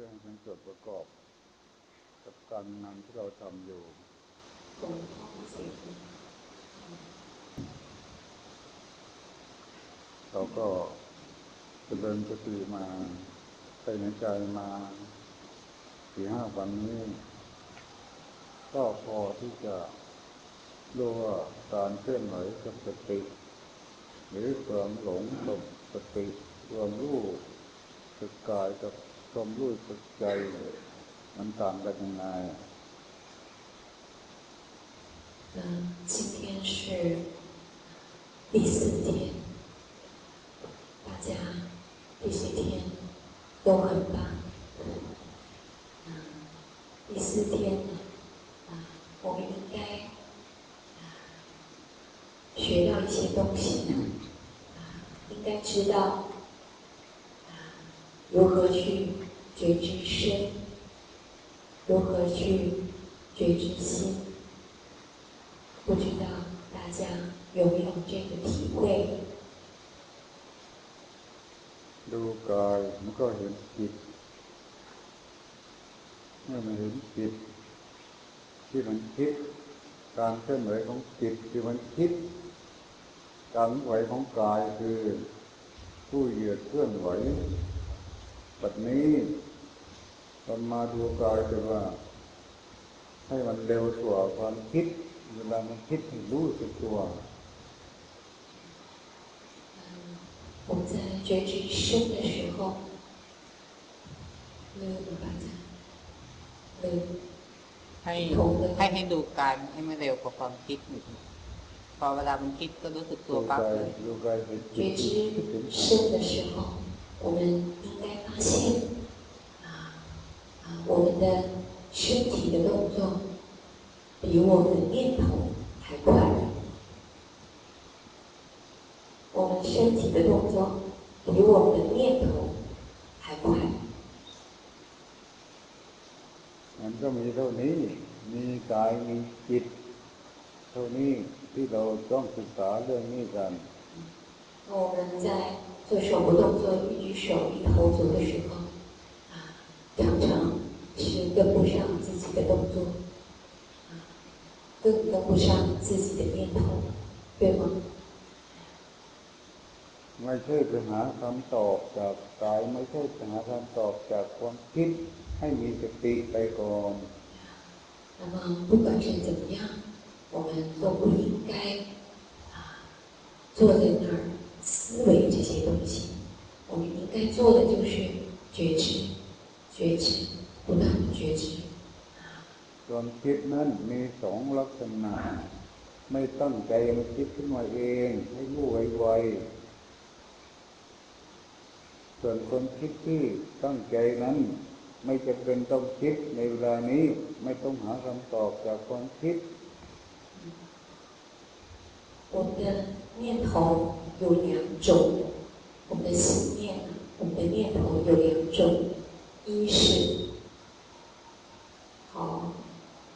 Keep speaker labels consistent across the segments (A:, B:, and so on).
A: พื่อให้เป็นส่วนประกอบ กับการงานที่เราทำอยู่เราก็เจริญสติมาใส่ในใจมาสี่ห้าวันนี้ก็พอที่จะรู้ว่าการเคลื่อนไหวกับสติ หรือความหลงกับสติความรู้สึกกายกับ ความรู้สึกใจ มันต่างกันยังไง
B: 嗯，今天是第四天，大家这些天都很棒。嗯，第四天呢，啊，我们应该啊学到一些东西，啊，应该知道啊如何去 觉知身，如何去觉知心。不知道大家有没有这个体会？
A: ดูกายมันก็เห็นจิต เมื่อมันเห็นจิต ที่มันคิด การเคลื่อนไหวของจิตที่มันคิด การไหวของกายคือ ผู้เหยียดเคลื่อนไหวแบบนี้ ตอนมาดูกายจะว่า ให้มันเร็วกว่าความคิด เวลามันคิดให้รู้สึกตัว
B: 嗯，我们在觉知身的时候，ลืม吧จ๊ะลืม
C: ให้
B: ถูกเลย
C: ให้ให้ดูการให้มันเร็วกว่าความคิดหนึ่งพอเวลามันคิดก็รู้สึกตั
A: ดู
C: วปั๊บ
A: กาย
C: เลย
A: ดูกายเห็นจิ
B: 觉
A: ตคิด
B: 知
A: ถึง
B: 身的时候，我们应该发现啊啊， 我们的身体的动作比我们的念头还快。我们身体的动作比我们的念头还快。
A: มันก็มีเท่านี้ มีกายมีจิต เท่านี้ที่เราต้องศึกษาเรื่องนี้กัน
B: 我们在做手部动作、一举手、一投足的时候，啊，常常 是跟不上自己的动作，啊，更跟不上自己的念头，对吗？
A: ไม่ใช่ไปหาคำตอบจากกาย ไม่ใช่ไปหาคำตอบจากความคิด ให้มีสติไปก่อน
B: 那么不管是怎么样，我们都不应该啊坐在那儿思维这些东西。我们应该做的就是觉知，觉知， 不断的觉知。
A: ความคิดนั้นมีสองลักษณะ ไม่ตั้งใจมันคิดขึ้นมาเอง ให้รู้ไวๆส่วนความคิดที่ตั้งใจนั้น ไม่จะเป็นต้องคิดในเวลานี้ ไม่ต้องหาคำตอบจากความคิด
B: 我们的念头有两种，我们的心念，我们的念头有两种，一是 好，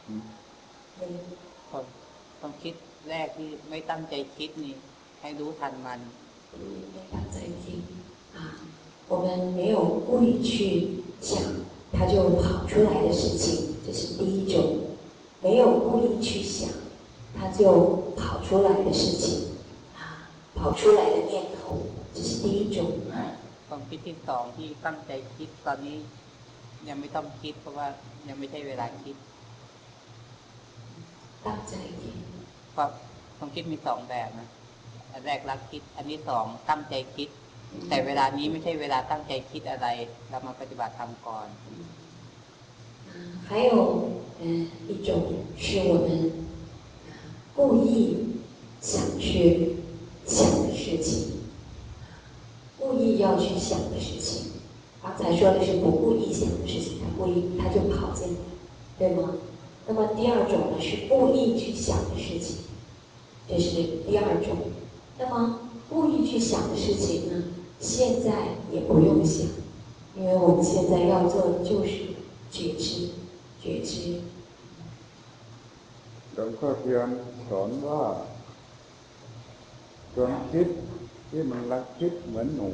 A: อืม
B: 嗯，
C: ความความคิดแรกที่ไม่ตั้งใจคิดนี่ ให้รู้ทันมัน
B: 没法在听啊，我们没有故意去想，它就跑出来的事情，这是第一种；没有故意去想，它就跑出来的事情啊，跑出来的念头，这是第一种。
C: ความคิดที่สองที่ตั้งใจคิดตอนนี้ ยังไม่ต้องคิด เพราะว่ายังไม่ใช่เวลาคิด
B: 当在听。
C: เพราะความคิดมีสองแบบนะอันแรกรักคิด อันที่สองตั้งใจคิด แต่เวลานี้ไม่ใช่เวลาตั้งใจคิดอะไร เรามาปฏิบัติธรรมก่อน
B: 嗯，还有嗯一种是我们呃故意想去想的事情，故意要去想的事情。刚才说的是不故意想的事情， 他故意他就跑进来，对吗？那么第二种呢是故意去想的事情，这是第二种。那么故意去想的事情呢，现在也不用想，因为我们现在要做的就是觉知，觉知。
A: หลวงพ่อเทียนสอนว่าความคิดที่มันรักคิดเหมือนหนู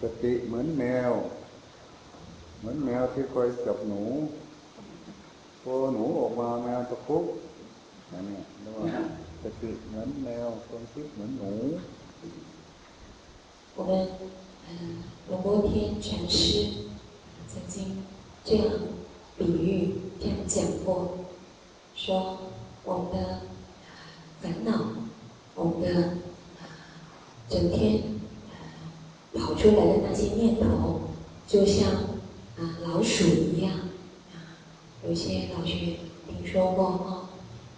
A: สติเหมือนแมว เหมือนแมวที่คอยจับหนูพอหนูออกมาแมวตะคุบอย่างนี้เรียกว่าสติเหมือนแมวความคิดเหมือนหนู
B: 我们嗯，龙波天禅师曾经这样比喻、这样讲过，说我们的烦恼，我们的整天跑出来的那些念头，就像 啊老鼠一样啊，有些老学听说过哈，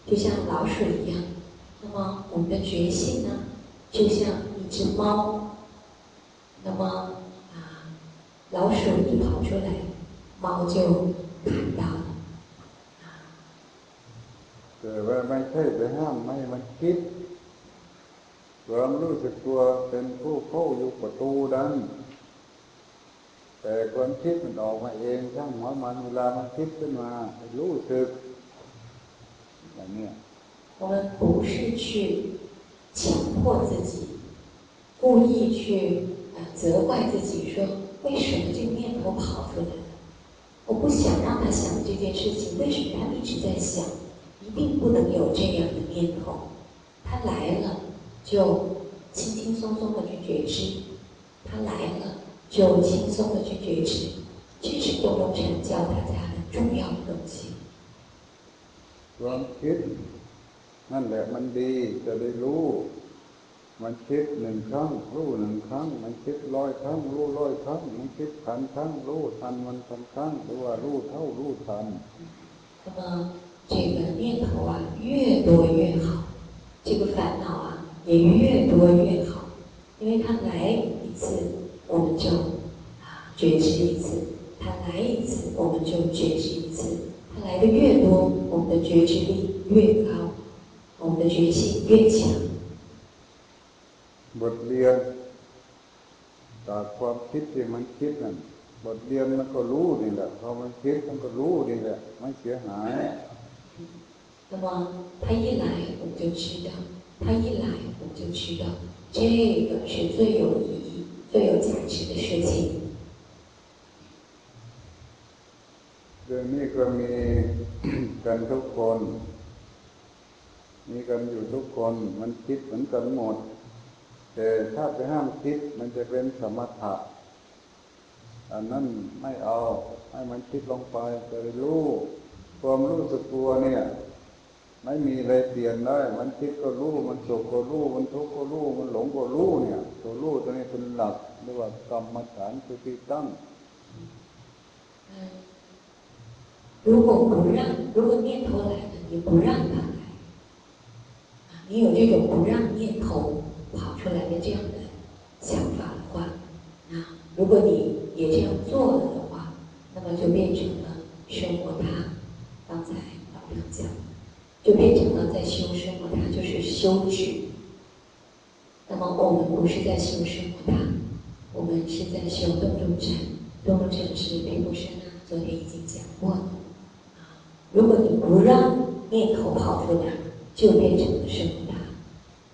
B: 就像老鼠一样。那么我们的觉性呢，就像一只猫。那么啊，老鼠一跑出来，猫就看到了。
A: แต่ว่าไม่ใช่ไปห้ามไม่ให้มันคิดความรู้สึกตัวเป็นผู้เข้าอยู่ประตูดัน แต่ความคิดมันออกมาเองช่างหัวมันเวลามันคิดขึ้นมารู้สึกอย่างนี้
B: 我们不是去强迫自己，故意去责怪自己说：“为什么这个念头跑出来了？我不想让他想这件事情，为什么他一直在想？一定不能有这样的念头。他来了，就轻轻松松的去觉知；他来了， 就轻松的去觉知。这是东东禅教大家的重要的东西。
A: นั่นแหละมันดีจะได้รู้มันคิดหนึ่งครั้งรู้หนึ่งครั้งมันคิดร้อยครั้งรู้ร้อยครั้งมันคิดพันครั้งรู้ทันมันพันครั้งหรือว่ารู้เท่ารู้ทัน
B: 那么这个念头啊越多越好这个烦恼啊也越多越好因为它来一次 我们就啊觉知一次它来一次我们就觉知一次它来的越多我们的觉知力越高我们的觉性越强
A: บทเรียนจากความคิดที่มันคิดนั่นบทเรียนมันก็รู้นี่แหละพอมันคิดมันก็รู้นี่แหละไม่เสียหาย
B: 那么他一来我们就知道，他一来我们就知道，这个是最有意义、 最有价值的事情。
A: เรื่องนี้ก็มีกันทุกคน มีกันอยู่ทุกคน มันคิดเหมือนกันหมดแต่ถ้าไปห้ามคิดมันจะเป็นสมถะอันนั้นไม่เอาให้มันคิดลงไปจะรู้ความรู้สึกตัวเนี่ย ไม่มีอะไรเปลี่ยนได้ มันคิดก็รู้มันสุขก็รู้มันทุกข์ก็รู้มันหลงก็รู้เนี่ย ตัวรู้ตัวนี้เป็นหลักเรียกว่ากรรมฐานคือที่ตั้ง
B: 如果不让，如果念头来了，你不让它来，你有这种不让念头跑出来的这样的想法的话，那如果你也这样做了的话，那么就变成了生活它。刚才老杨讲， 就变成了在修生活它，就是修止。那么我们不是在修生活它，我们是在修动中禅。动中禅是并不生啊，昨天已经讲过了。如果你不让念头跑出来，就变成了生活。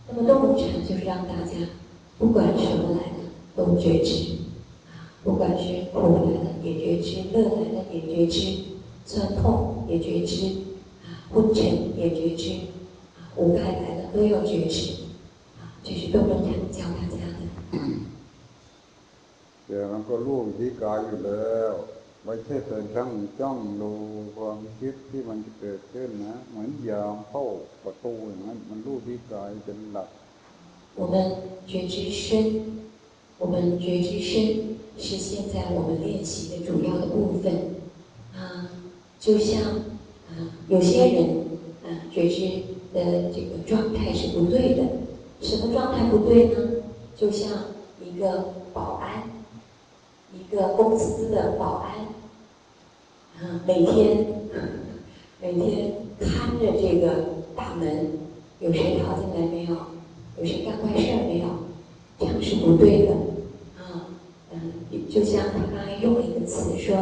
B: 那么动中禅就是让大家，不管什么来的都觉知，不管是苦来的也觉知，乐来的也觉知，酸痛也觉知，啊，昏沉也觉知，啊，无害来了都要觉知，啊，这是动中禅教大家的。
A: แต่มันก็รู้วิธีกายอยู่แล้วไม่ใช่แต่จ้องจ้องดูความคิดที่มันจะเกิดขึ้นนะเหมือนยามเข้าประตูอย่างนั้นมันรู้วิธีกายเป็นหลัก
B: 我们觉知身，我们觉知身是现在我们练习的主要的部分啊，就像 啊有些人啊觉知的这个状态是不对的，什么状态不对呢？就像一个保安。一个公司的保安，啊，每天 每天看着这个大门，有谁跑进来没有？有谁干坏事没有？这样是不对的，啊，嗯，就像他刚才用了一个词说，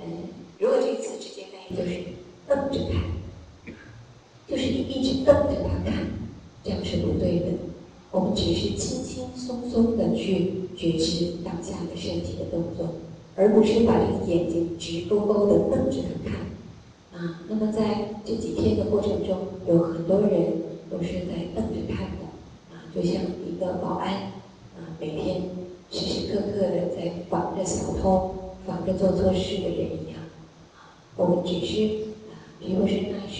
B: 嗯，如果这个词直接翻译就是瞪着看，就是你一直瞪着他看，这样是不对的。我们只是轻轻松松的去觉知当下的身体的动作，而不是把这个眼睛直勾勾的瞪着他看。啊，那么在这几天的过程中，有很多人都是在瞪着看的，啊，就像一个保安，啊，每天时时刻刻的在防着小偷、防着做错事的人一样。我们只是啊，比如说那是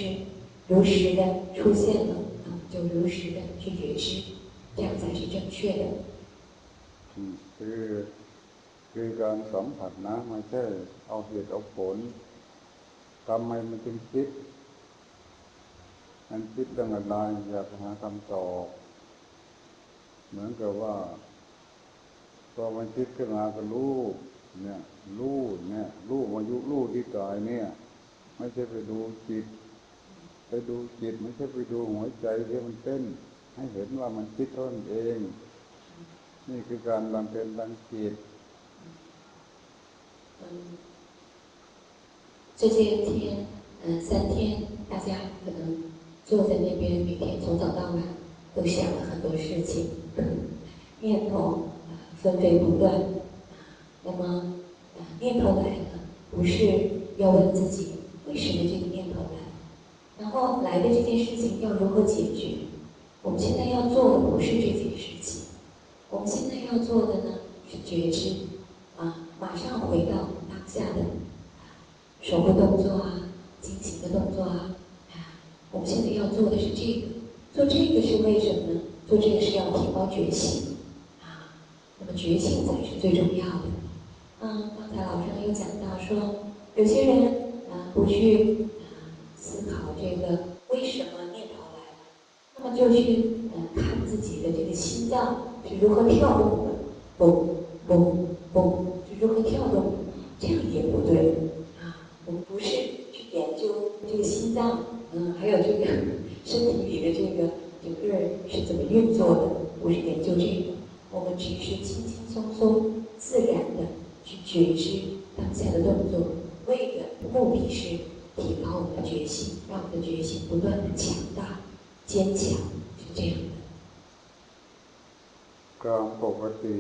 B: 如实的出现了，啊，就如实的去觉知，这样才是正确的。
A: 嗯，คือคือการสัมผัสนะไม่ใช่เอาเหตุเอาผลทำไมมันจึงคิดมันคิดเรื่องอะไรอยากหาคำตอบเหมือนกับว่าพอมันคิดขึ้นมาก็รู้เนี่ยรู้เนี่ยรู้มายุรู้ที่กายเนี่ย ไม่ใช่ไปดูจิต ไปดูจิต ไม่ใช่ไปดูหัวใจที่มันเต้น ให้เห็นว่ามันคิดเท่านั้นเอง นี่คือการบำเพ็ญดังจิต
B: 嗯，这些天，嗯，三天，大家可能坐在那边，每天从早到晚都想了很多事情，念头啊纷飞不断。那么，啊，念头来了，不是要问自己 为什么这个念头来，然后来的这件事情要如何解决？我们现在要做的不是这件事情，我们现在要做的呢是觉知，啊，马上回到当下的。手部动作啊，进行的动作啊，啊，我们现在要做的是这个，做这个是为什么呢？做这个是要提高觉性，啊，那么觉性才是最重要的。嗯，刚才老师又讲到说，有些人不去思考这个为什么念头来了，那么就去看自己的这个心脏是如何跳动的，嘣嘣嘣是如何跳动，这样也不对啊。我们不是去研究这个心脏，嗯，还有这个身体里的这个整个是怎么运作的，不是研究这个，我们只是轻轻松松、自然的去觉知当下的动作，为的目的是提高我们的觉性，让我们的觉性不断的强大、坚强，是这样的。
A: การปกติ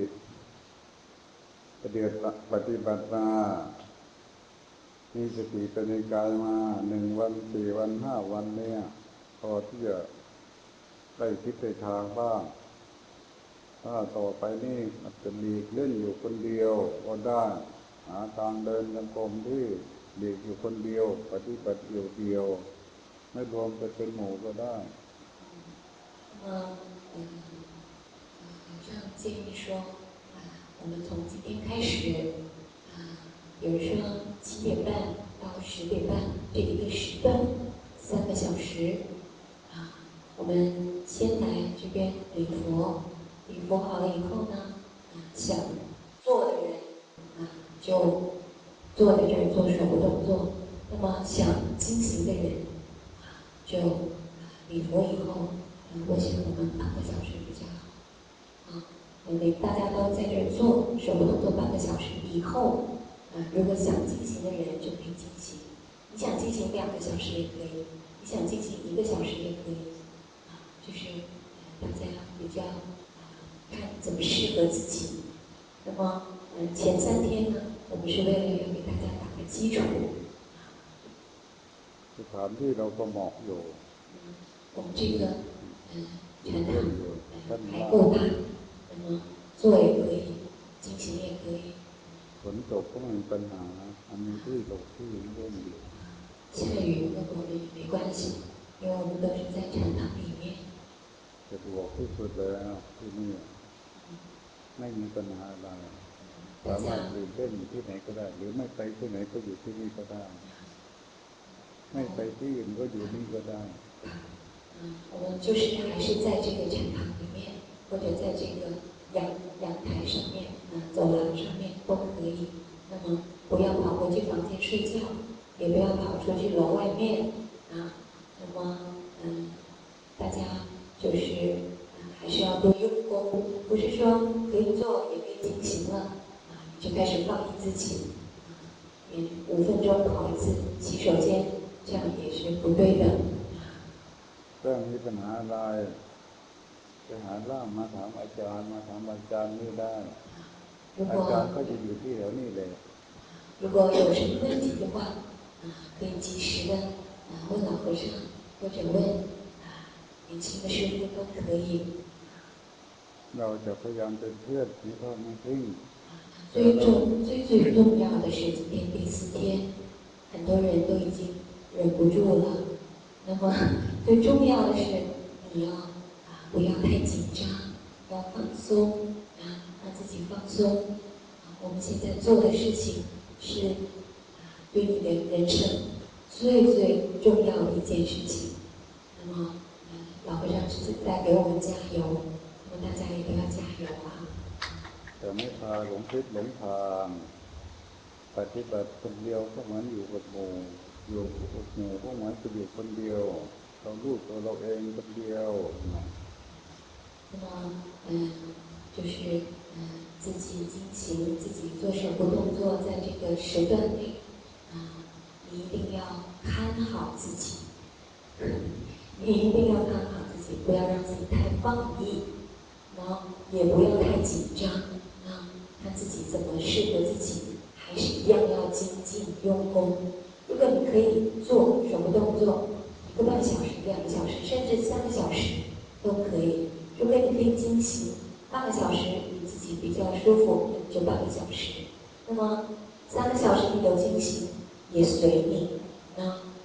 A: ปฏิบัติปฏิบัติมามีสติเป็นในกายมาหนึ่งวันสี่วันห้าวันเนี่ยพอที่จะได้คิดในทางบ้าง ถ้าต่อไปนี่อาจจะหลีกเล่นอยู่คนเดียวก็ได้ หาทางเดินยังกรมที่หลีกอยู่คนเดียว ปฏิบัติเดียวเดียว ไม่รวมกันเป็นหมู่ก็ได้
B: 那嗯，好像建议说啊，我们从今天开始啊，比如说七点半到十点半这一个时段，三个小时啊，我们先来这边礼佛，礼佛好了以后呢，啊，想做的人啊 就坐在这儿做手部动作，那么想进行的人就礼佛以后。我想我们半个小时比较好，啊，因为大家都在这儿做手部动作半个小时以后，啊，如果想进行的人就可以进行，你想进行两个小时也可以，你想进行一个小时也可以，啊，就是大家比较啊，看怎么适合自己。那么，嗯，前三天呢，我们是为了要给大家打个基础。
A: สถานที่เราก็เหมาะอยู่
B: 我们这个嗯禅堂还够大，那么坐也可以，进行也可以。
A: ฝนตกก็ไม่มีปัญหาอันนี้ที่ตกที่เล่นอยู่
B: 下雨如果也没关系，因为我们都是在禅堂里面。
A: สะดวกที่สุดแล้วที่นี่ไม่มีปัญหาอะไร สามารถดื่มเล่นอยู่ที่ไหนก็ได้ หรือไม่ไปที่ไหนก็อยู่ที่นี่ก็ได้ ไม่ไปที่อื่นก็อยู่นี่ก็ได้
B: 嗯，我们就是还是在这个禅堂里面，或者在这个阳阳台上面，嗯，走廊上面都可以。那么不要跑回去房间睡觉，也不要跑出去楼外面啊。那么嗯，大家就是嗯还是要多用功，不是说可以做也可以进行了啊，你 就开始放逸自己，啊，你五分钟跑一次洗手间，这样也是不对的。
A: เรื่องมีปัญหาอะไรไปหาล่ามมาถามอาจารย์มาถามอาจารย์นี่ได้
B: 如
A: อาจารย์
B: 果
A: ก็จะอยู่ที่แถวนี้เลย
B: 嗯 如果有什么问题的话，啊，可以及时的啊问老和尚，或者问啊年轻的师傅都可以。
A: เราจะพยายามเป็นเพื่อนที่เขาไม่ทิ้ง
B: 最重最最重要的是今天第四天，很多人都已经忍不住了。那么最重要的是你要啊不要太紧张，要放松啊让自己放松。我们现在做的事情是对你的人生最最重要的一件事情。那么老和尚是在给我们加油，那么大家也都要加油啊。
A: แต่ไม่พาหลงทิศหลงทางปฏิบัติคนเดียวก็เหมือนอยู่กับหมู่อยู่กับหมู่ก็เหมือนจะอยู่คนเดียวเรารู้ตัวเราเองคนเดียว
B: 那么，嗯，就是嗯，自己进行，自己做手部动作，在这个时段内，啊，你一定要看好自己，你一定要看好自己，不要让自己太放逸，然后也不要太紧张。 自己怎么适合自己，还是一样要精进用功。如果你可以做什么动作，一个半小时、两个小时，甚至三个小时都可以。如果你可以精行半个小时，你自己比较舒服，就半个小时。那么三个小时你都进行，也随你。那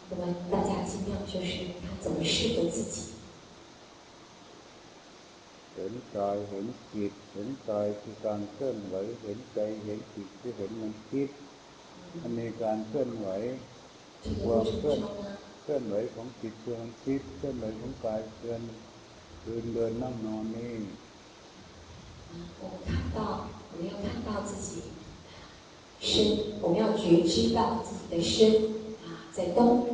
B: 我们大家尽量就是看怎么适合自己。
A: เห็นกายเห็นจิตเห็นกายคือการเคลื่อนไหวเห็นใจเห็นจิตที่เห็นมันคิดอันนี้การเคลื่อนไหวความเคลื่อนเคลื่อนไหวของจิตคือมันคิดเคลื่อนไหวของกายเคลื่อนเดินเดินนั่งนอนนี่
B: 我们看到，我们要看到自己身，我们要觉知到自己的身啊在动，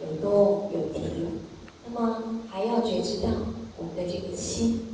B: 有动有停，那么还要觉知到我们的这个心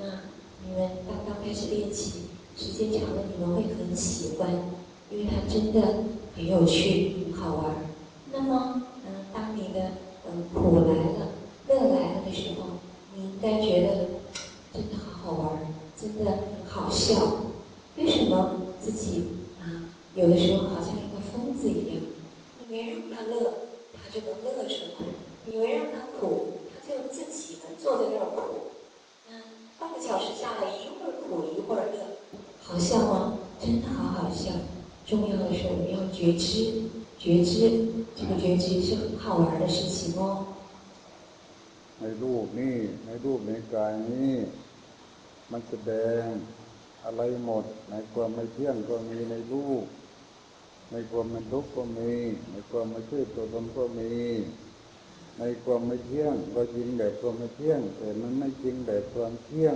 B: 那你们刚刚开始练习，时间长了，你们会很喜欢，因为它真的很有趣、很好玩。那么，嗯，当你的嗯苦来了、乐来了的时候，你应该觉得真的好好玩，真的好笑。为什么自己啊有的时候好像一个疯子一样？你没让他乐，他就能乐出来；你没让他苦，他就自己能坐在那儿苦。半个小时下来，一会儿苦一会儿乐，好笑吗？真的好好笑。重要的是我们要觉知，觉知这个觉知是很好玩的事情哦。
A: ในรูปนี้ในรูปในกายนี้มันแสดงอะไรหมดในความไม่เที่ยงก็มีในรูปในความเป็นทุกข์ก็มีในความไม่ใช่ตัวตนก็มี ในความไม่เที่ยงเราจริงแบบความไม่เที่ยงแต่มันไม่จริงแบบความเที่ยง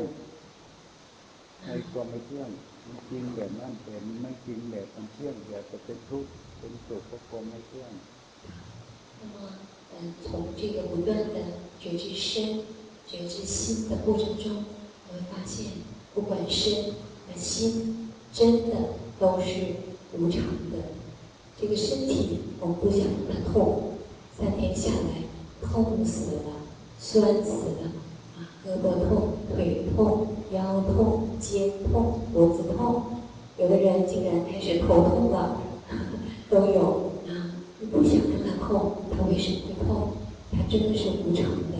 A: ในความไม่เที่ยงมันจริงแบบนั้นแต่มันไม่จริงแบบความเที่ยงอยากจะเป็นทุกข์เป็นสุขเพราะความไม่เที่ยง
B: 那么，嗯，从这个不断的觉知身、觉知心的过程中，我会发现，不管身和心，真的都是无常的。这个身体，我们不想让它痛，三天下来。 痛死了，酸死了，啊，胳膊痛，腿痛，腰痛，肩痛，脖子痛，有的人竟然开始头痛了，都有啊。你不想让它痛，它为什么会痛？它真的是无常的，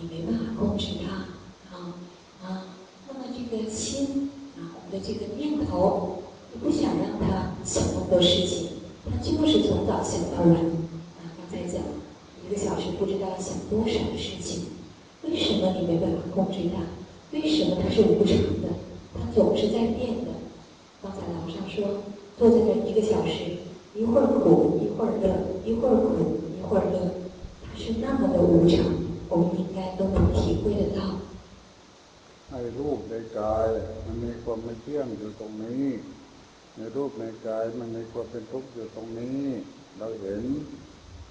B: 你没办法控制它啊啊。那么这个心啊，我们的这个念头，你不想让它想那么多事情，它就是从早想到晚啊。刚才讲。一个小时不知道想多少事情，为什么你没办法控制它？为什么它是无常的？它总是在变的。刚才老上说，坐在那一个小时，一会儿苦，一会儿乐，一会儿苦，一会儿乐，它是那么的无常，我们应该都能体会得到。
A: ไอ้รูปในกายมันมีความไม่เที่ยงอยู่ตรงนี้ ในรูปในกายมันมีความเป็นทุกข์อยู่ตรงนี้ เราเห็น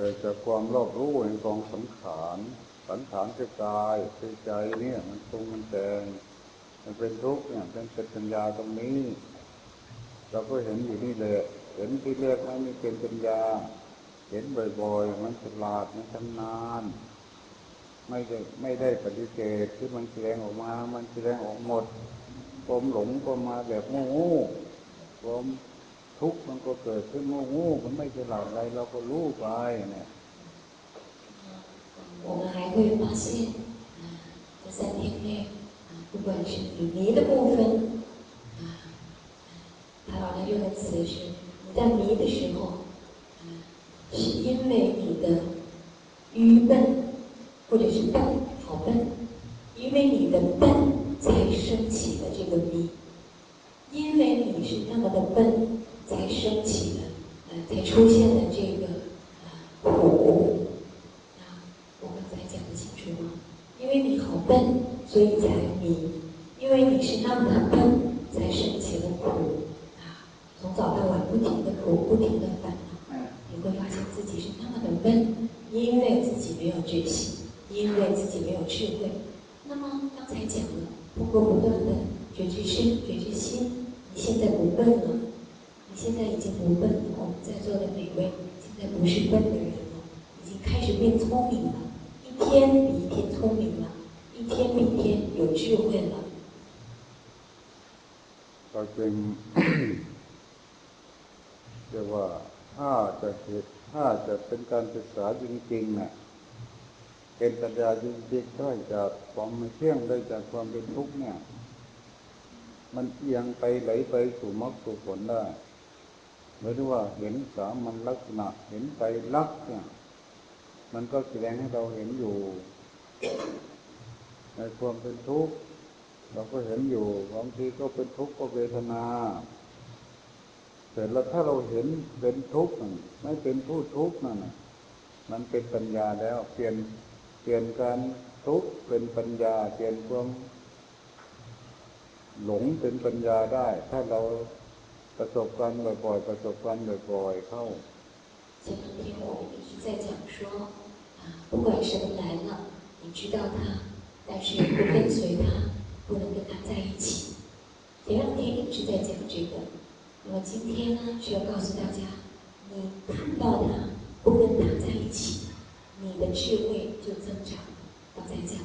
A: กิดจากความรอบรู้ในกองสังขารสังขารคือกายคือใจเนี่ย มันตรงมันแต่งมันเป็นทุกข์เนี่ยเป็นเปัญญาตรงนี้ เราก็เห็นอยู่นี่เลยเห็นที่เรียกว่านี่เป็นปัญญา เห็นบ่อยๆ มันฉลาดมันชำนาญไม่ได้ไม่ได้ปฏิเสธที่มันแสดงออกมา มันแสดงออกหมดความหลงก็มาแบบง่ๆความ ทุกข์มันก็เกิดขึ้นโง่โง่มันไม่ฉลาดอะไรเราก็รู้ไปเนี่ย
B: 我们还会发现，啊，这三天内，啊，不管是你迷的部分，啊，他老人用的词是，你在迷的时候，啊，是因为你的愚笨，或者是笨，好笨，因为你的笨才升起了这个迷，因为你是那么的笨。 才升起的，呃，才出现的这个呃苦，啊，我刚才讲的清楚吗？因为你好笨，所以才迷；因为你是那么的笨，才升起了苦，啊，从早到晚不停的苦，不停的烦恼，你会发现自己是那么的笨，因为自己没有觉醒，因为自己没有智慧。那么刚才讲了，通过不断的觉知身、觉知心，你现在不笨了。现在已经不笨了，我们在座的每位现在不是笨的人了，已经开始变聪明了，一天比一天聪明了，一天比一天有智慧了。
A: ก็จริงเรียกว่าถ้าจะเหตุถ้าจะเป็นการศึกษาจริงๆเนี่ยเป็นปัญญาจริงๆได้จากความไม่เที่ยงได้จากความเป็นทุกข์เนี่ย มันเอียงไปไหลไปสู่มรรคสู่ผลได้ ไม่รู้ว่าเห็นสามันลักษณะ เห็นใจรักเนี่ย มันก็แสดงให้เราเห็นอยู่ ในความเป็นทุกข์เราก็เห็นอยู่บางทีก็เป็นทุกข์ก็เวทนาแต่แล้วถ้าเราเห็นเป็นทุกข์ไม่เป็นผู้ทุกข์นั่นมันเป็นปัญญาแล้ว เปลี่ยนเปลี่ยนการทุกข์เป็นปัญญา เปลี่ยนความหลงเป็นปัญญาได้ ถ้าเรา ประสบการณ์บ่อยๆประสบการณ์บ่อยๆเข้า
B: 前两天我们一直在讲说，啊，不管什么来了，你知道它，但是不跟随它，不能跟它在一起。前两天一直在讲这个，那么今天呢是要告诉大家，你看到它，不跟它在一起，你的智慧就增长。刚才讲，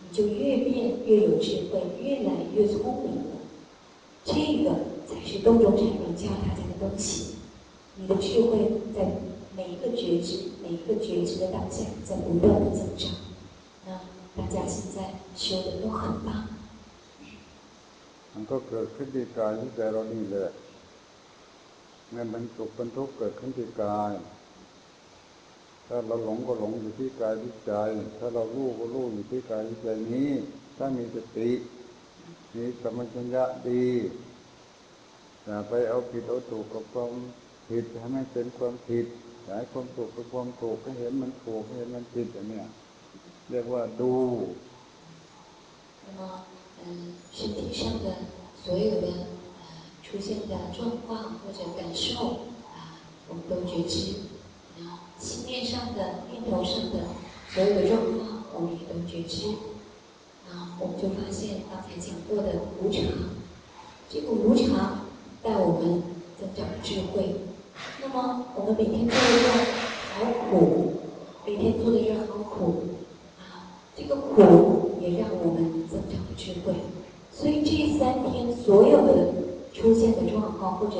B: 你就越变越有智慧，越来越聪明了。这个。 才是东中禅论教大家的东西。你的智慧在每一个觉知、每一个觉知的当下，在不断的增长。那大家现在修的都很棒。
A: มันก็เกิดขึ้นที่กายที่ใจเรานี่แหละเนี่ยมันสุขเป็นทุกข์เกิดขึ้นที่กาย ถ้าเราหลงก็หลงอยู่ที่กายที่ใจ ถ้าเรารู้ก็รู้อยู่ที่กายที่ใจนี้ ถ้ามีสติมีสมัญญะดี อย่าไปเอาผิดเอาถูกกับความผิดให้มันเป็นความผิดหายความถูกกับความถูกให้เห็นมันถูกให้เห็นมันผิดอย่างนี้เรียกว่าดู
B: 那么，嗯，身体上的所有的呃出现的状况或者感受啊，我们都觉知；然后心念上的、念头上的所有的状况，我们也都觉知。啊，我们就发现刚才讲过的无常，这个无常。 带我们增长智慧，那么我们每天做的任好苦，每天做的任好苦啊，这个苦也让我们增长了智慧。所以这三天所有的出现的状况，或者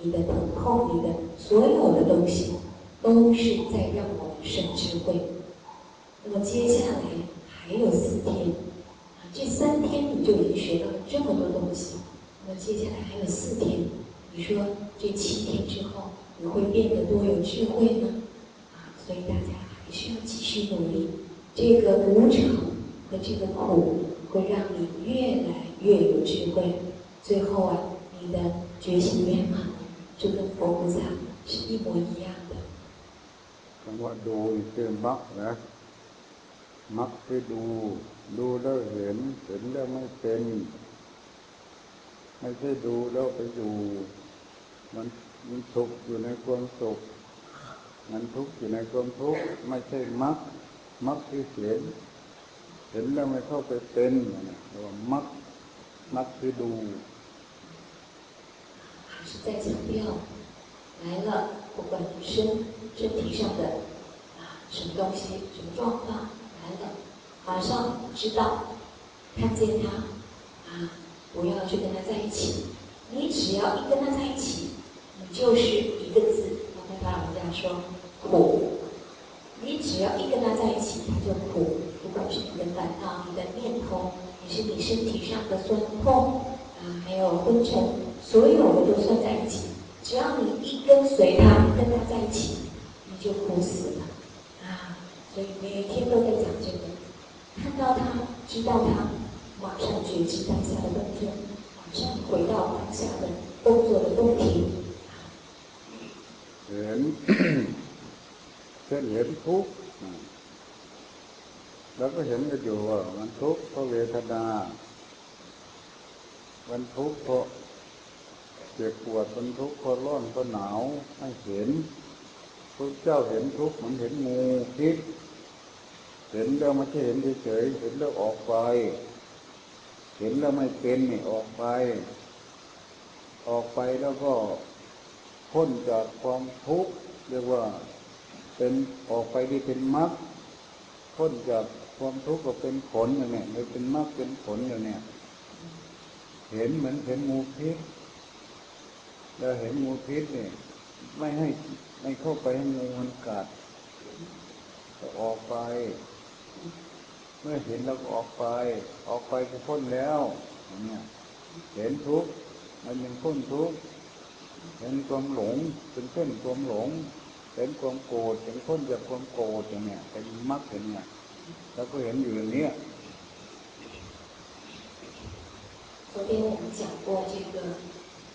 B: 你的疼痛，你的所有的东西，都是在让我们生智慧。那么接下来还有四天，这三天你就已经学到这么多东西。那么接下来还有四天，你说这七天之后你会变得多有智慧呢？啊，所以大家还是要继续努力。这个无常和这个苦会让你越来越有智慧，最后啊，你的觉醒圆满，就跟佛菩萨是一模一样的。
A: คำว่าดูคือมักนะมักคือดู ดูแล้วเห็น เห็นแล้วไม่เป็น ไม่ใช่ดูแล้วไปอยู่ มันมันสุขอยู่ในความสุขมันทุกข์อยู่ในความทุกข์ไม่ใช่มัก มักคือเห็น เห็นแล้วไม่เข้าไปเป็นนะเรียกว่ามัก มักคือดู
B: 还是在强调，来了，不管你身身体上的啊什么东西、什么状况来了，马上知道，看见它啊， 不要去跟他在一起。你只要一跟他在一起，你就是一个字。我跟老人家说苦，你只要一跟他在一起，他就苦。不管是你的烦恼、你的念头，也是你身体上的酸痛啊，还有昏沉，所有的都算在一起。只要你一跟随他，跟他在一起，你就苦死了啊！所以每天都在讲这个，看到他，知道他，马上觉知当下的动作，马上回到当下的动作的动停。
A: เห็น เช่นเห็นทุกข์อ่ะแล้วก็เห็นกันอยู่ว่ามันทุกข์เพราะเวทนา มันทุกข์เพราะเจ็บปวดมันทุกข์เพราะร้อนเพราะหนาวให้เห็นพระเจ้าเห็นทุกข์เหมือนเห็นงูพิษเห็นแล้วไม่ใช่เห็นเฉยๆเห็นแล้วออกไป เห็นแล้วไม่เป็นนี่ออกไป ออกไปแล้วก็พ้นจากความทุกข์เรียกว่าเป็นออกไปที่เป็นมรรคพ้นจากความทุกข์ก็เป็นผลอย่างเนี้ยเลยเป็นมรรคเป็นผลอย่างเนี้ยเห็นเหมือนเห็นงูพิษแล้วเห็นงูพิษเนี่ยไม่ให้ไม่เข้าไปให้งูมันกัดก็ออกไป เมื่อเห็นแล้วก็ออกไป ออกไปก็พ้นแล้วอย่างเนี้ยเห็นทุกข์มันยังพ้นทุกข์ เห็นความหลงเป็นเส้นความหลง เห็นความโกรธเป็นพ้นจากความโกรธอย่างเนี้ยเป็นมรรคอย่างเนี้ยแล้วก็เห็นอยู่อย่างเนี้ย
B: 昨天我们讲过这个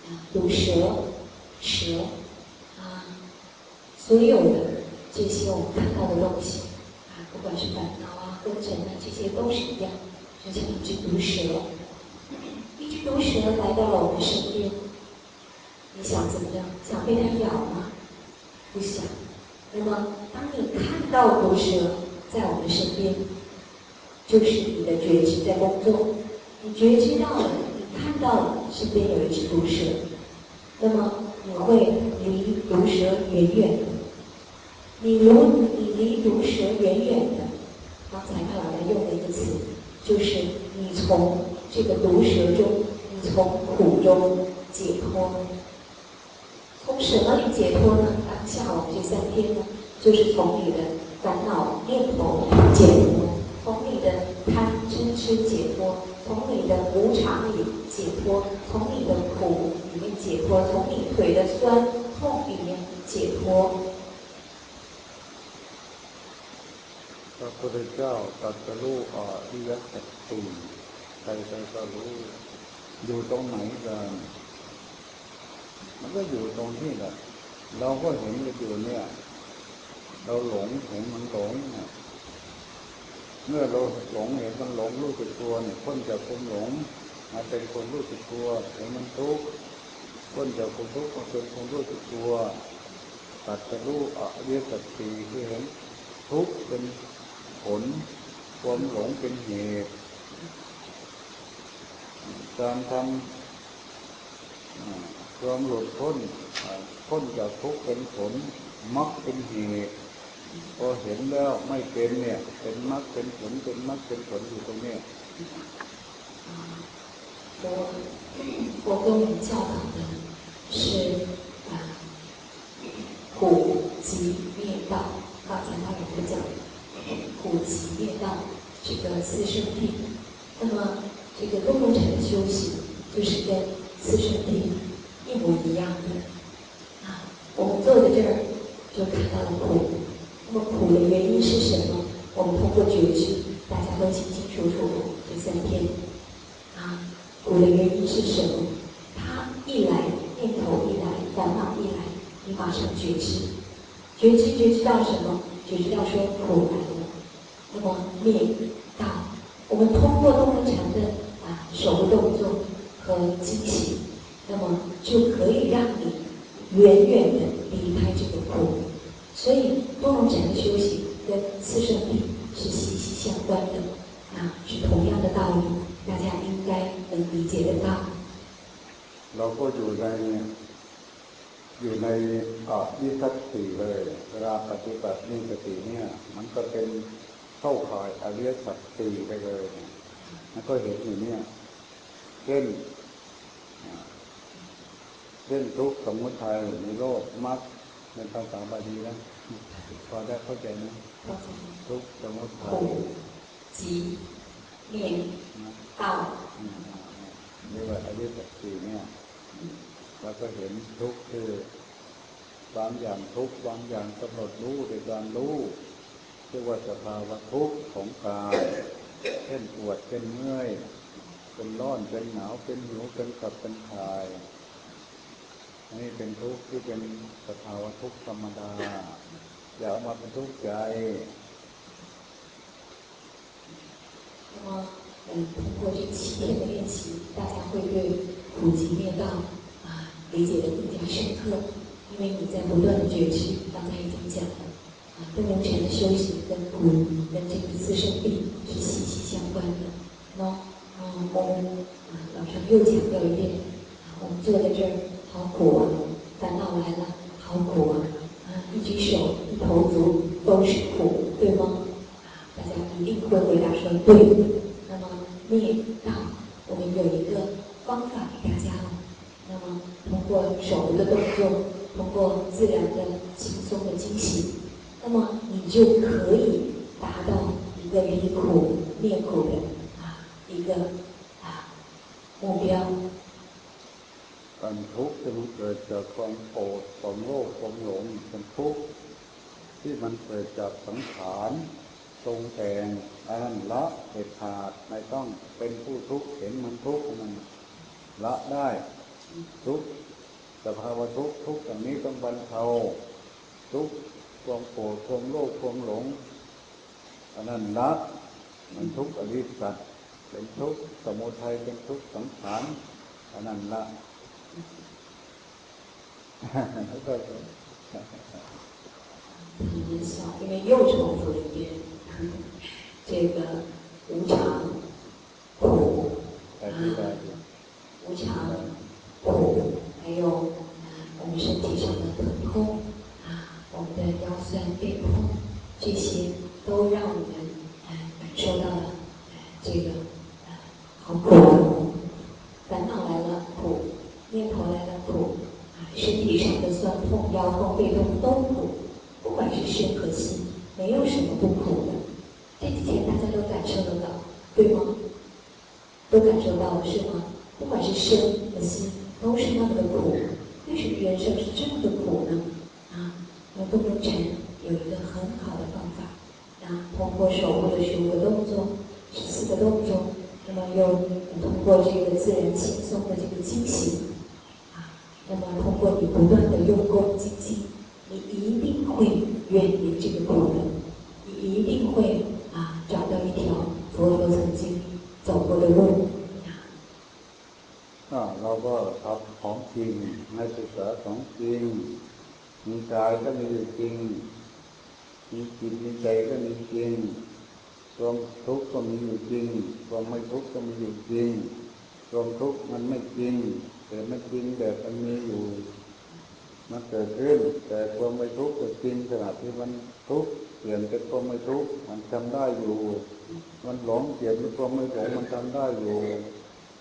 B: 啊，毒蛇、蛇啊，所有的这些我们看到的东西啊，不管是烦恼 啊、昏沉啊，这些都是一样，就像一只毒蛇，一只毒蛇来到了我们身边，你想怎么样？想被它咬吗？不想。那么，当你看到毒蛇在我们身边，就是你的觉知在工作。你觉知到了，你看到了身边有一只毒蛇，那么你会离毒蛇远远的。你如你离毒蛇远远的，刚才看老人用的一个词，就是你从这个毒蛇中，你从苦中解脱。从什么里解脱呢？当下我们这三天呢，就是从你的烦恼念头解脱，从你的贪嗔痴解脱，从你的无常里解脱，从你的苦里面解脱，从你腿的酸痛里面解脱。
A: พระพุทธเจ้าตรัสรู้อริยสัจสี่ใครใครก็รู้ อยู่ตรงไหนกันมันก็อยู่ตรงที่แหละเราก็เห็นกันอยู่เนี่ย เราหลงเห็นมันหลงเนี่ยเมื่อเราหลงเห็นมันหลงรู้สึกตัวเนี่ยพ้นจากความหลงมาเป็นคนรู้สึกตัวเห็นมันทุกข์พ้นจากความทุกข์มาเป็นคนรู้สึกตัวตัดจะรู้อริยสัจสี่คือเห็นทุกข์เป็น ผล ความหลงเป็นเหตุ การทำอ่าความหลุดพ้นอ่า พ้นจากทุกข์เป็นผลมรรคเป็นเหตุพอเห็นแล้วไม่เป็นเนี่ย เป็นมรรคเป็นผลเป็นมรรคเป็นผลอยู่ตรงนี้
B: 我我跟我们教导的是啊苦集灭道，刚才他也在讲 苦集灭道这个四圣谛。那么这个多闻禅的修行就是跟四圣谛一模一样的啊。我们坐在这儿就看到了苦。那么苦的原因是什么？我们通过觉知，大家都清清楚楚这三天啊，苦的原因是什么？它一来，念头一来，烦恼一来，你马上觉知，觉知觉知到什么？觉知到说苦。那么灭道，我们通过动禅的啊手部动作和惊喜，那么就可以让你远远的离开这个苦。所以多龙禅的修行跟四圣谛是息息相关的，啊，是同样的道理，大家应该能理解得到。
A: เราก็อยู่ในอยู่ในอาวิสัตติเลยเวลาปฏิบัตินิสติเนี่ยมันก็เป็น เข้าข่ายอริยสัจสี่ไปเลยมันก็เห็นอยู่เนี่ยเช่นเช่นทุกสมุทัยในโลกมรรคเป็นภาษาบาลีนะพอได้เข้าใจนะทุกสมุทัย
B: จีเมียนเต่า
A: เรียกว่าอริยสัจสี่เนี่ยเราก็เห็นทุกคือ บางอย่างทุกบางอย่างกำหนดรู้ในการรู้ เรียกว่าสภาวะทุกข์ของกายเช่นปวดเป็นเมื่อยเป็นร้อนเป็นหนาวเป็นหิวเป็นกับเป็นคลายนี่เป็นทุกข์ที่เป็นสภาวะทุกข์ธรรมดาอย่าเอามาเป็นทุกข์ใจ
B: 那么，嗯，通过这七天的练习，大家会对苦集灭道啊理解的更加深刻，因为你在不断的觉知。刚才已经讲了， 啊，顿悟禅的修行跟苦跟这个自身力是息息相关的。那，嗯，我们啊老师又强调一遍，啊，我们坐在这儿。好苦啊！烦恼来了，好苦啊！啊，一举手，一投足都是苦，对吗？啊，大家一定会回答说对。那么灭道，我们有一个方法给大家了。那么通过手的动作，通过自然的、轻松的惊喜，就可以达到一个离苦灭苦的啊一个啊目标。
A: ความทุกข์จะมันเกิดจากความโกรธความโลภความหลงเป็นทุกข์ที่มันเกิดจากสังขารทรงแต่งอันนั้นละเด็ดขาดไม่ต้องเป็นผู้ทุกข์เห็นมันทุกข์มันละได้ทุกข์สภาวะทุกข์ทุกข์อย่างนี้ต้องบรรเทาทุกข์ ความโกรธความโลภความหลงอันนั้นละมันทุกข์อริสัตเป็นทุกข์สมุทัยเป็นทุกข์สังขารอันนั้นละ
B: 你笑，因为又重复了一遍这个无常、苦啊，无常、苦，还有我们身体上的疼痛啊，我们的腰 在背后，这些都让我们感受到了这个好苦，烦恼来了苦，念头来了苦。身体上的酸痛、腰痛、背痛都苦，不管是身和心，没有什么不苦的。这几天大家都感受得到，对吗？都感受到了是吗？不管是身和心，都是那么的苦。为什么人生是这么的苦呢？啊，那东龙禅有一个很好的方法，啊，通过手部的十五个动作、十四个动作，那么又通过这个自然轻松的这个惊喜。那么，通过你不断的用功精进，你一定会远离这个苦的，你一定会啊找到一条佛陀曾经走过的路。
A: 啊，เราก็ทำของจริงในศึกษาของจริงมีกายก็มีจริงมีจิตมีใจก็มีจริง ความทุกข์ก็มีอยู่จริง ความไม่ทุกข์ก็มีอยู่จริง ความทุกข์มันไม่จริง แต่ไม่จริงแบบมันมีอยู่ มันเกิดขึ้น แต่ความไม่ทุกข์กิดจริงขณะที่มันทุกข์เปลี่ยนเป็นความไม่ทุกข์มันทำได้อยู่ มันหลงเปลี่ยนเป็นความไม่หลงมันทำได้อยู่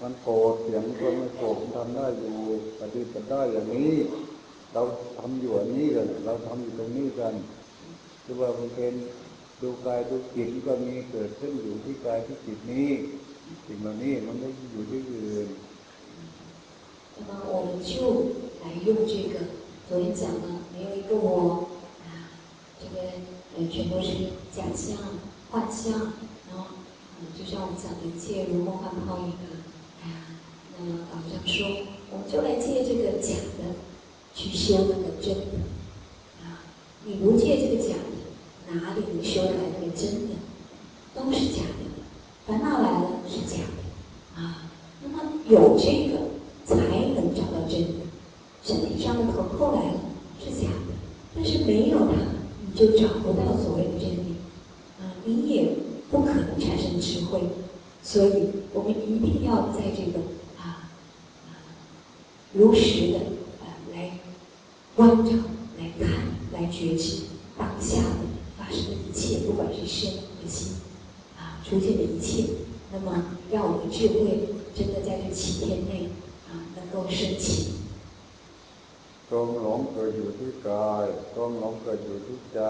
A: มันโกรธเปลี่ยนเป็นความไม่โกรธมันทำได้อยู่ ปฏิบัติได้อย่างนี้ เราทำอยู่อันนี้กัน เราทำอยู่ตรงนี้กันคือว่ามันเป็น ดูกายดูจิตก็มีเกิดขึ้นอยู่ที่กายที่จิตนี้สิ่งเหล่านี้มันไม่อยู่ที่อื่น
B: 那么我们就来用这个，昨天讲了，没有一个我啊，这个呃全都是假象、幻象，然后嗯，就像我们讲的一切如梦幻泡影的，哎呀，那么老这样说，我们就来借这个假的去修那个真的啊，你不借这个假的， 哪里能修来那个真的？都是假的，烦恼来了是假的啊，那么有这个。才能找到真的。身体上的疼痛来了是假的，但是没有它，你就找不到所谓的真理，啊，你也不可能产生智慧。所以我们一定要在这个啊啊如实的啊来观察、来看、来觉知当下的发生的一切，不管是身和心啊出现的一切，那么让我们的智慧真的在这七天内。够升起。
A: ความหลงเกิดอยู่ที่กายความหลงเกิดอยู่ที่ใจ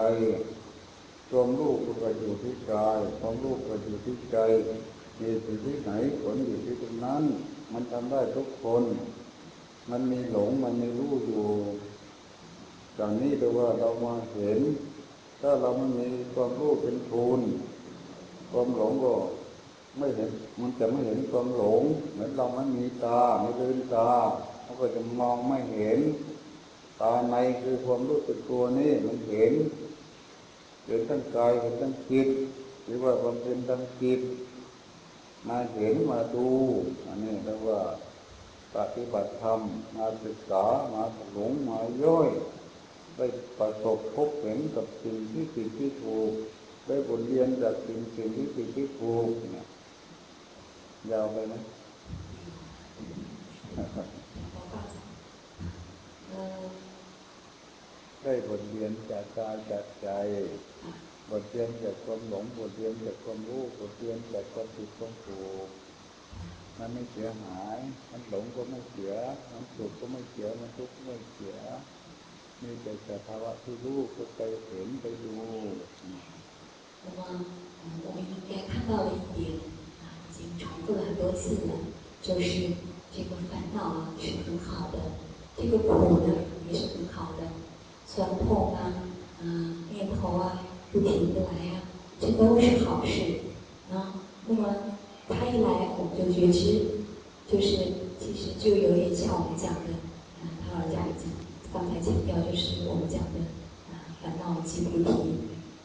A: ความรู้ก็เกิดอยู่ที่กายความรู้เกิดอยู่ที่ใจมีอยู่ที่ไหนผลอยู่ที่ตรงนั้น มันทำได้ทุกคน มันมีหลงมันมีรู้อยู่อย่างนี้แปลว่าเรามาเห็น ถ้าเราไม่มีความรู้เป็นทุนความหลงก็ไม่เห็น มันจะไม่เห็นความหลง เหมือนเราไม่มีตาไม่ลืมตาเราก็จะมองไม่เห็น ตาในคือความรู้สึกตัวนี่มันเห็นเห็นทั้งกายเห็นทั้งจิตหรือว่าความเป็นทั้งจิตมาเห็นมาดู อันนี้เรียกว่าปฏิบัติธรรมมาศึกษามาหลงมาย่อย ได้ประสบพบเห็นกับสิ่งที่ผิดที่ถูก ได้บทเรียนจากสิ่งสิ่งที่ผิดที่ถูกเนี่ยยาวไปไหมได้บทเรียนจากกายจากใจ บทเรียนจากความหลง บทเรียนจากความรู้ บทเรียนจากความผิดความถูก มันไม่เสียหาย มันหลงก็ไม่เสีย มันสุขก็ไม่เสีย มันทุกข์ก็ไม่เสีย มีแต่สภาวะที่รู้ก็ไปเห็นไปดู
B: 那么，我们应该看到的一点已经重复了很多次了，就是这个烦恼啊是很好的，这个苦呢也是很好的，酸痛啊，嗯，念头啊不停的来啊，这都是好事啊。那么它一来，我们就觉知，就是其实就有点像我们讲的，啊，他老人家已经 刚才强调，就是我们讲的啊，烦恼即菩提。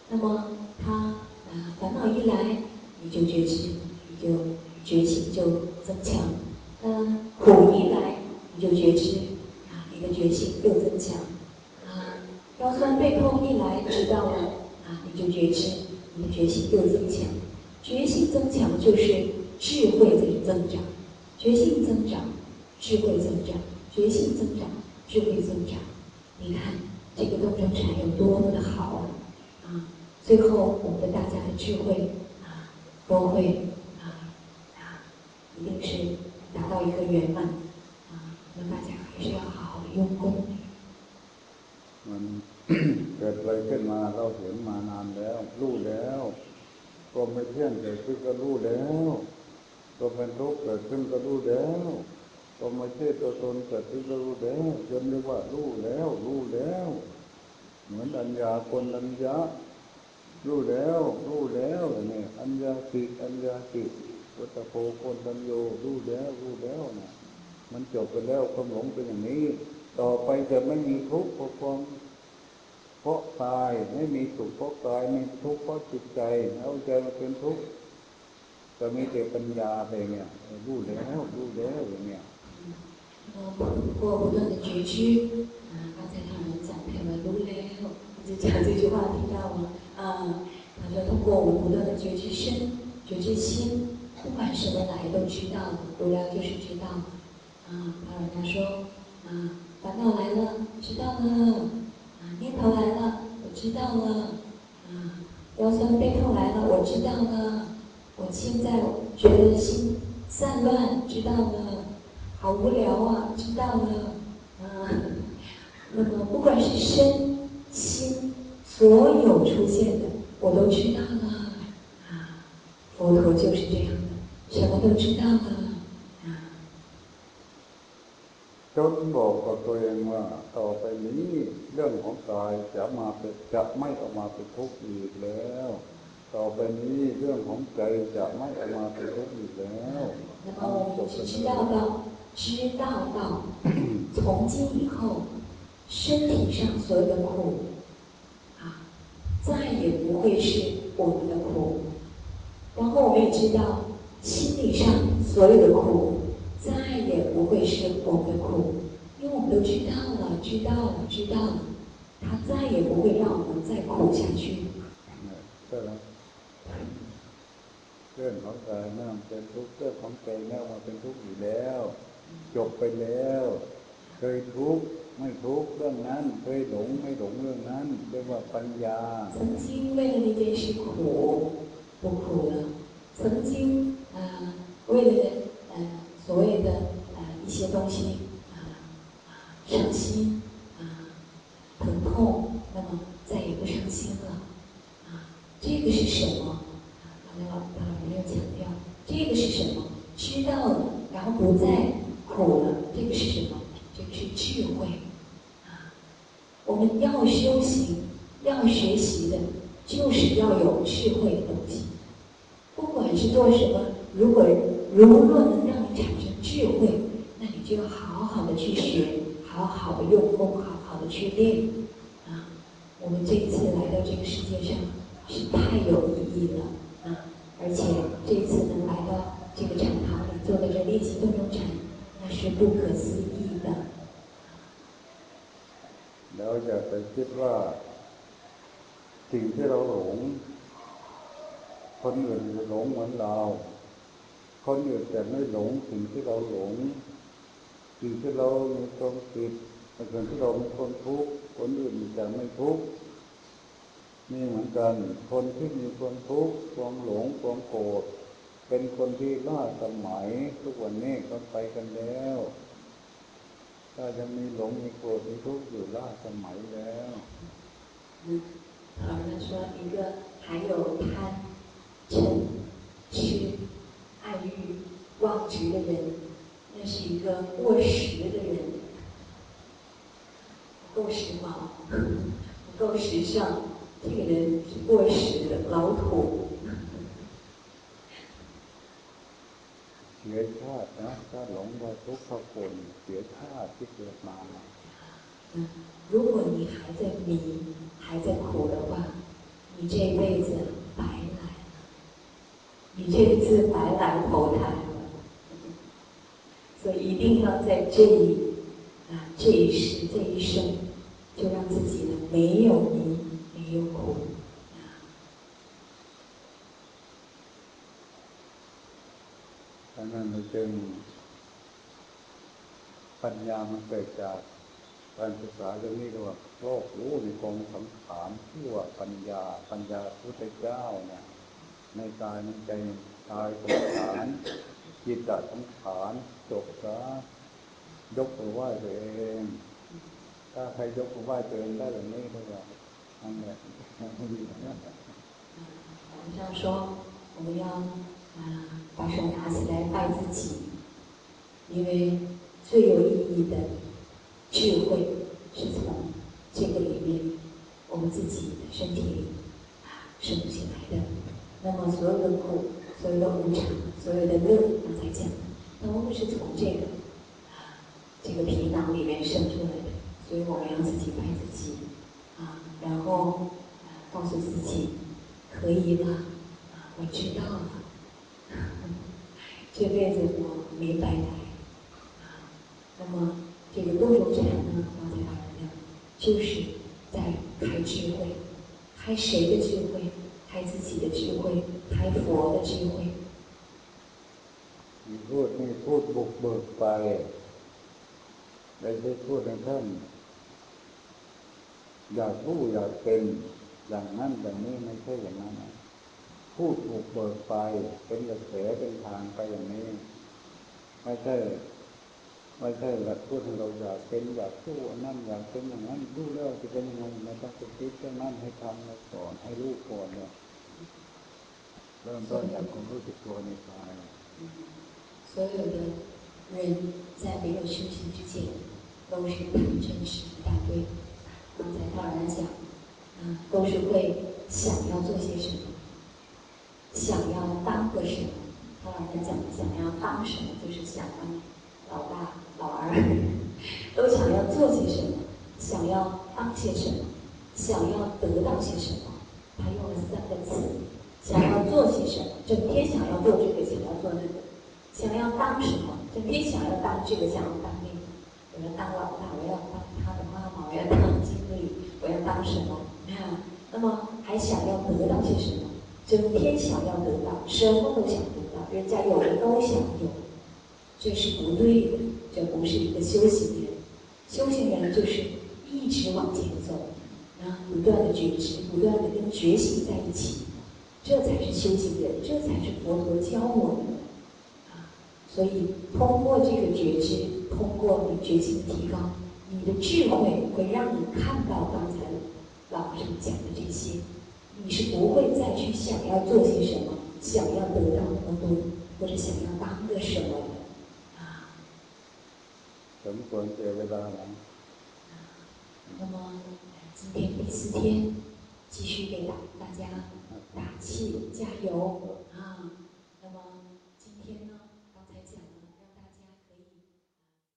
B: 那么他啊，烦恼一来，你就觉知。你就觉醒就增强，嗯，苦一来你就觉知，啊，你的觉性又增强，啊，腰酸背痛一来知道了，啊，你就觉知，你的觉性又增强，觉性增强就是智慧的增长，觉性增长，智慧增长，觉性增长，智慧增长，你看这个东中禅有多么的好啊，啊，最后我们的大家的智慧啊都会。一定是达到一个圆满啊！那大家还是要好好的用功。
A: มันเกิดอะไรขึ้นมาเราเห็นมานานแล้วรู้แล้วก็ไม่เที่ยงเกิดขึ้นก็รู้แล้วก็เป็นทุกข์เกิดขึ้นก็รู้แล้ว ก็ไม่ใช่ตัวตนเกิดขึ้นรู้แล้วจนเรียกว่ารู้แล้วรู้แล้ว เหมือนอัญญาคนอัญญารู้แล้ว รู้แล้วเนี่ยอัญญาติอัญญาติวัตโพคนตัญโยรู้แล้วรู้แล้วนะมันจบไปแล้วความหลงเป็นอย่างนี้ ต่อไปจะไม่มีทุกข์เพราะความเพราะตายไม่มีสุขเพราะกายมีทุกข์เพราะจิตใจเอาใจมาเป็นทุกข์จะมีแต่ปัญญาไปเนี่ยรู้แล้วรู้แล้วอย่างเงี้ย
B: 通过不断的觉知，啊，刚才他们讲他们รู้แล้ว就讲这句话听到吗？啊，他说通过我们不断的觉知身、觉知心。不管什么来都知道，无聊就是知道。啊，老人家说，啊， 烦恼来了，知道了；啊，念头来了，我知道了；啊，腰酸背痛来了，我知道了。我现在觉得心散乱，知道了。 好无聊啊，知道了。啊，那么不管是身心所有出现的，我都知道了。啊，佛陀就是这样的，什么都知道了。
A: จนบอกกับตัวเองว่าต่อไปนี้เรื่องของกายจะมาเป็นจะไม่ออกมาเป็นทุกข์อีกแล้ว ต่อไปนี้เรื่องของใจจะไม่ออกมาเป็นทุกข์อีกแล้ว
B: 那么我们只知道到 知道到从今以后身体上所有的苦啊再也不会是我们的苦然后我们也知道心理上所有的苦再也不会是我们的苦，因为我们都知道了，知道了，知道了，他再也不会让我们再苦下去。
A: 对了，เรื่องของกายนั่งเป็นทุกข์เรื่องของใจนั่งมาเป็นทุกข์อยู่แล้ว จบไปแล้วเคยทุกข์ไม่ทุกข์เรื่องนั้นเคยหลงไม่หลงเรื่องนั้นเรียกว่าปัญญา
B: 曾经为了那件事苦不苦了曾经啊为了呃所谓的呃一些东西 修行，要学习的，就是要有智慧的东西。不管是做什么，如果如若能让你产生智慧，那你就好好的去学，好好的用功，好好的去练啊！我们这次来到这个世界上是太有意义了啊！而且这次能来到这个禅堂里，坐在这练习动中禅，那是不可思议的。
A: แล้วอย่าไปคิดว่าสิ่งที่เราหลง คนอื่นหลงเหมือนเรา คนอื่นจะไม่หลงสิ่งที่เราหลง สิ่งที่เรามีความติดสิ่งที่เรามีความทุกข์คนอื่นจะไม่ทุกข์นี่เหมือนกัน คนที่มีความทุกข์ความหลงความโกรธเป็นคนที่ล่าสมัยทุกวันนี้ก็ไปกันแล้ว ถ้าจะมีหลงมีโกรธมีทุกข์อยู่ล่าสมัยแล้ว
B: 好，那说一个还有贪嗔痴爱欲忘执的人，那是一个过时的人，不够时髦，不够时尚。这个人是过时的老土。 嗯，如果你还在迷，还在苦的话，你这辈子白来了。你这一次白来投胎了，所以一定要在这一啊这一时这一生，就让自己呢没有迷，没有苦。
A: ดังนั้นจึงปัญญามันเกิดจากการศึกษาเรื่องนี้เรียกว่าโลกรู้ในกองสังขารที่ว่าปัญญาปัญญาพุทธเจ้าเนี่ยในกายในใจกายสงขารจิตตสงขารจบซะยกมือไหว้ตัวเองถ้าใครยกมือไหว้ตัวเองได้แบบนี้ก็จะทำแบบ
B: 晚上说，我们要 啊把手拿起来拜自己，因为最有意义的智慧是从这个里面我们自己的身体里啊生起来的。那么所有的苦，所有的无常，所有的乐，刚才讲，那都是从这个这个皮囊里面生出来的。所以我们要自己爱自己啊，然后告诉自己可以了，我知道了，这辈子我没白来啊。那么这个多种禅呢，刚才大家讲，就是在开智慧，开谁的智慧？开自己的智慧，开佛的智慧。
A: พูดนี่พูดบุกเบิกไป ไม่ใช่พูดในท่านอยากรู้อยากเป็นอย่างนั้นอย่างนี้ไม่ใช่อย่างนั้นนะ พูดถูกเบิกไป เป็นกระแสเป็นทางไปอย่างนี้ ไม่ใช่ไม่ใช่หลักพูดให้เราอยากเป็นอยากสู้นั่นอยากเป็นอย่างนั้นรู้แล้วจะเป็นยังไงไม่ต้องไปคิดแค่นั้นให้ทำแล้วก่อนให้รู้ก่อนเนี่ยเริ่มต้นจากความรู้สึกตัวในกาย
B: 所有的人在没有修行之前，都是谈真实的大对。刚才道然讲，啊，都是会想要做些什么， 想要当个什么。他老在讲，想要当什么，就是想要老大、老二，都想要做些什么，想要当些什么，想要得到些什么。他用了三个词：想要做些什么，整天想要做这个，想要做那个；想要当什么，整天想要当这个，想要当那个。我要当老大，我要当他的妈妈，我要当经理，我要当什么？那么还想要得到些什么？整天想要得到，什么都想得到，人家有的都想有。这是不对的，这不是一个修行人。修行人就是一直往前走，啊，不断的觉知，不断的跟觉醒在一起，这才是修行人，这才是佛陀教我们的。啊，所以通过这个觉知，通过你觉醒提高，你的智慧会让你看到刚才老师讲的这些，你是不会再去想要做些什么，想要得到更多，或者想要当个什么
A: 啊。
B: 那么今天第四天，继续给大大家打气加油啊！